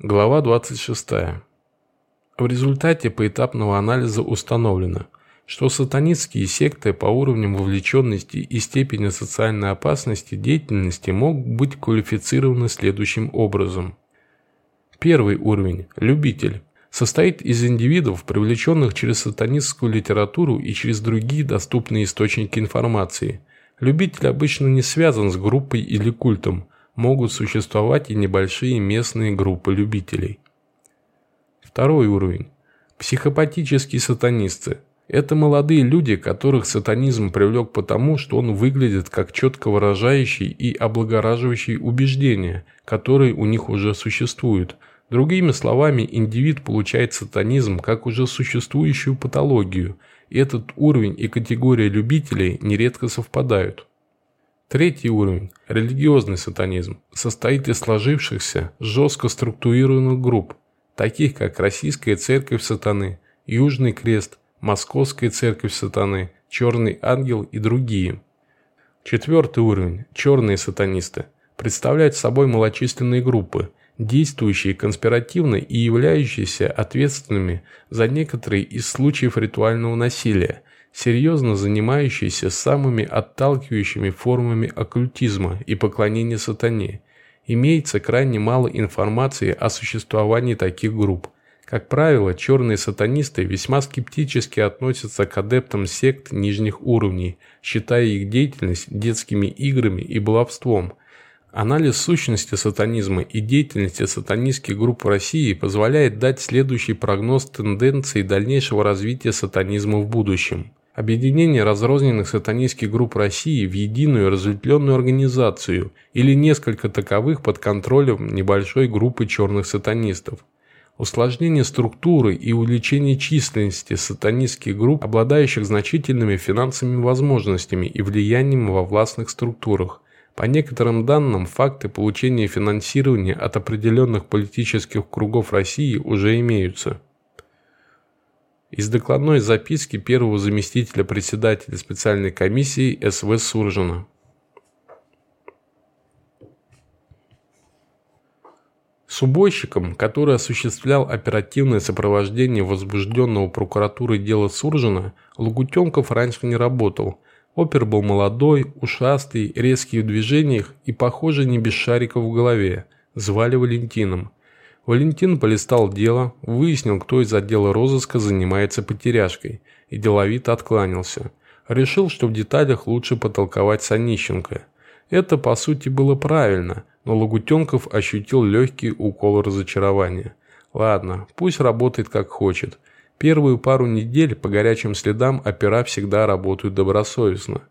Глава 26. В результате поэтапного анализа установлено, что сатанистские секты по уровням вовлеченности и степени социальной опасности деятельности могут быть квалифицированы следующим образом. Первый уровень – любитель состоит из индивидов, привлеченных через сатанистскую литературу и через другие доступные источники информации. Любитель обычно не связан с группой или культом, могут существовать и небольшие местные группы любителей. Второй уровень. Психопатические сатанисты. Это молодые люди, которых сатанизм привлек потому, что он выглядит как четко выражающий и облагораживающий убеждения, которые у них уже существуют. Другими словами, индивид получает сатанизм как уже существующую патологию. Этот уровень и категория любителей нередко совпадают. Третий уровень, религиозный сатанизм, состоит из сложившихся, жестко структурированных групп, таких как Российская Церковь Сатаны, Южный Крест, Московская Церковь Сатаны, Черный Ангел и другие. Четвертый уровень, черные сатанисты, представляют собой малочисленные группы, действующие конспиративно и являющиеся ответственными за некоторые из случаев ритуального насилия – серьезно занимающийся самыми отталкивающими формами оккультизма и поклонения сатане. Имеется крайне мало информации о существовании таких групп. Как правило, черные сатанисты весьма скептически относятся к адептам сект нижних уровней, считая их деятельность детскими играми и баловством. Анализ сущности сатанизма и деятельности сатанистских групп в России позволяет дать следующий прогноз тенденции дальнейшего развития сатанизма в будущем. Объединение разрозненных сатанистских групп России в единую разветвленную организацию или несколько таковых под контролем небольшой группы черных сатанистов. Усложнение структуры и увеличение численности сатанистских групп, обладающих значительными финансовыми возможностями и влиянием во властных структурах. По некоторым данным, факты получения финансирования от определенных политических кругов России уже имеются. Из докладной записки первого заместителя председателя специальной комиссии СВ Суржина. С который осуществлял оперативное сопровождение возбужденного прокуратурой дела Суржина, Лугутенков раньше не работал. Опер был молодой, ушастый, резкий в движениях и, похоже, не без шариков в голове. Звали Валентином. Валентин полистал дело, выяснил, кто из отдела розыска занимается потеряшкой, и деловито откланялся. Решил, что в деталях лучше потолковать с Онищенко. Это, по сути, было правильно, но Лагутенков ощутил легкий укол разочарования. Ладно, пусть работает как хочет. Первую пару недель по горячим следам опера всегда работают добросовестно.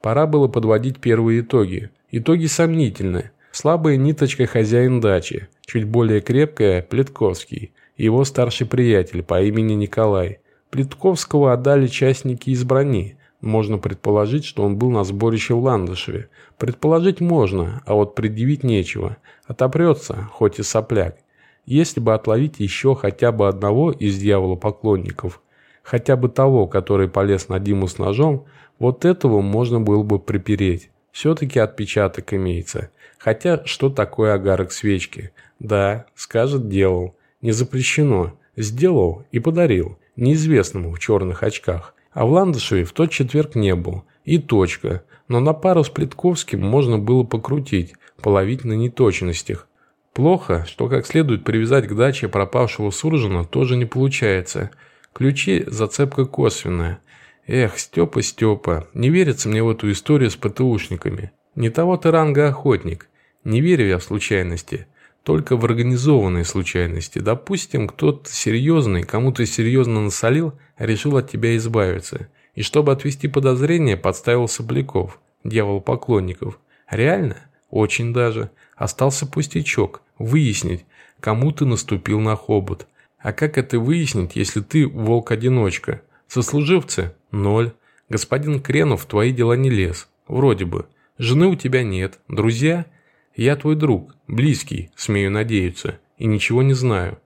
Пора было подводить первые итоги. Итоги сомнительные. Слабая ниточка хозяин дачи, чуть более крепкая – Плетковский, его старший приятель по имени Николай. Плетковского отдали частники из брони. Можно предположить, что он был на сборище в Ландышеве. Предположить можно, а вот предъявить нечего. Отопрется, хоть и сопляк. Если бы отловить еще хотя бы одного из дьявола-поклонников, хотя бы того, который полез на Диму с ножом, вот этого можно было бы припереть. Все-таки отпечаток имеется. Хотя, что такое агарок свечки? Да, скажет, делал. Не запрещено. Сделал и подарил. Неизвестному в черных очках. А в Ландышеве в тот четверг не был. И точка. Но на пару с Плитковским можно было покрутить, половить на неточностях. Плохо, что как следует привязать к даче пропавшего Суржина тоже не получается. Ключи – зацепка косвенная. Эх, Степа, Степа, не верится мне в эту историю с ПТУшниками. Не того ты ранга охотник. Не верю я в случайности. Только в организованные случайности. Допустим, кто-то серьезный, кому-то серьезно насолил, решил от тебя избавиться. И чтобы отвести подозрения, подставил сопляков, дьявол поклонников. Реально? Очень даже. Остался пустячок. Выяснить, кому ты наступил на хобот. А как это выяснить, если ты волк-одиночка? Сослуживцы? Ноль. Господин Кренов в твои дела не лез. Вроде бы. Жены у тебя нет. Друзья? Я твой друг. Близкий, смею надеяться. И ничего не знаю.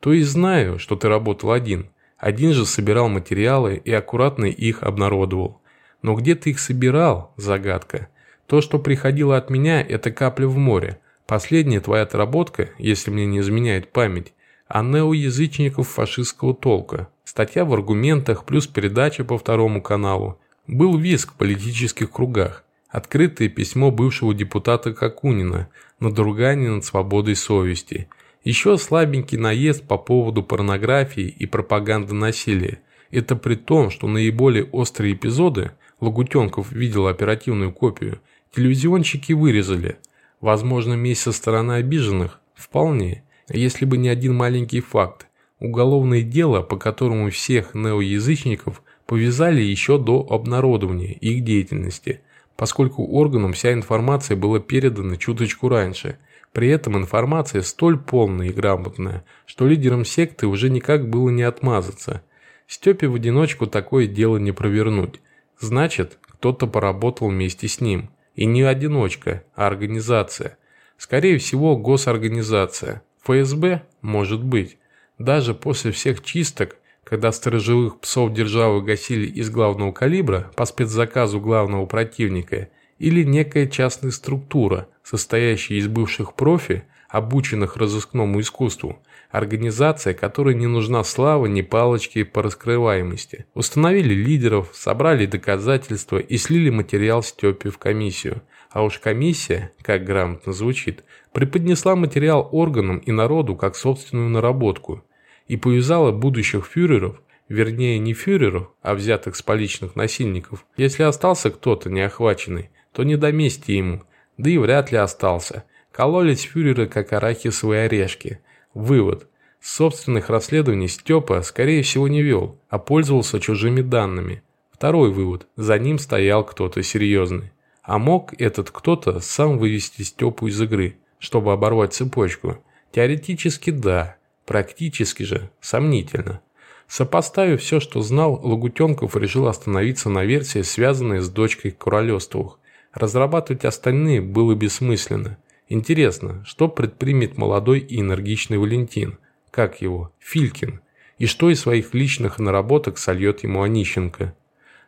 То есть знаю, что ты работал один. Один же собирал материалы и аккуратно их обнародовал. Но где ты их собирал? Загадка. То, что приходило от меня, это капля в море. Последняя твоя отработка, если мне не изменяет память, о неоязычников фашистского толка. Статья в аргументах плюс передача по второму каналу. Был визг в политических кругах. Открытое письмо бывшего депутата Какунина, надругание над свободой совести. Еще слабенький наезд по поводу порнографии и пропаганды насилия. Это при том, что наиболее острые эпизоды, Лагутенков видел оперативную копию, телевизионщики вырезали. Возможно, месть со стороны обиженных? Вполне. Если бы не один маленький факт. Уголовное дело, по которому всех неоязычников повязали еще до обнародования их деятельности, поскольку органам вся информация была передана чуточку раньше. При этом информация столь полная и грамотная, что лидерам секты уже никак было не отмазаться. Степе в одиночку такое дело не провернуть. Значит, кто-то поработал вместе с ним. И не одиночка, а организация. Скорее всего, госорганизация. ФСБ? Может быть. Даже после всех чисток, когда сторожевых псов державы гасили из главного калибра по спецзаказу главного противника, или некая частная структура, состоящая из бывших профи, обученных разыскному искусству, организация, которой не нужна слава ни палочки по раскрываемости. Установили лидеров, собрали доказательства и слили материал Степе в комиссию. А уж комиссия, как грамотно звучит, преподнесла материал органам и народу как собственную наработку и повязала будущих фюреров, вернее не фюреров, а взятых с поличных насильников. Если остался кто-то неохваченный, то не до мести ему, да и вряд ли остался. Кололись фюреры, как арахисовые орешки. Вывод. Собственных расследований Степа, скорее всего, не вел, а пользовался чужими данными. Второй вывод. За ним стоял кто-то серьезный. А мог этот кто-то сам вывести Степу из игры, чтобы оборвать цепочку? Теоретически да, практически же сомнительно. Сопоставив все, что знал, Лагутенков решил остановиться на версии, связанной с дочкой Королевствовых. Разрабатывать остальные было бессмысленно. Интересно, что предпримет молодой и энергичный Валентин, как его, Филькин, и что из своих личных наработок сольет ему Онищенко.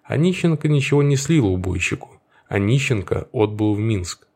Онищенко ничего не слил убойщику. Онищенко отбыл в Минск.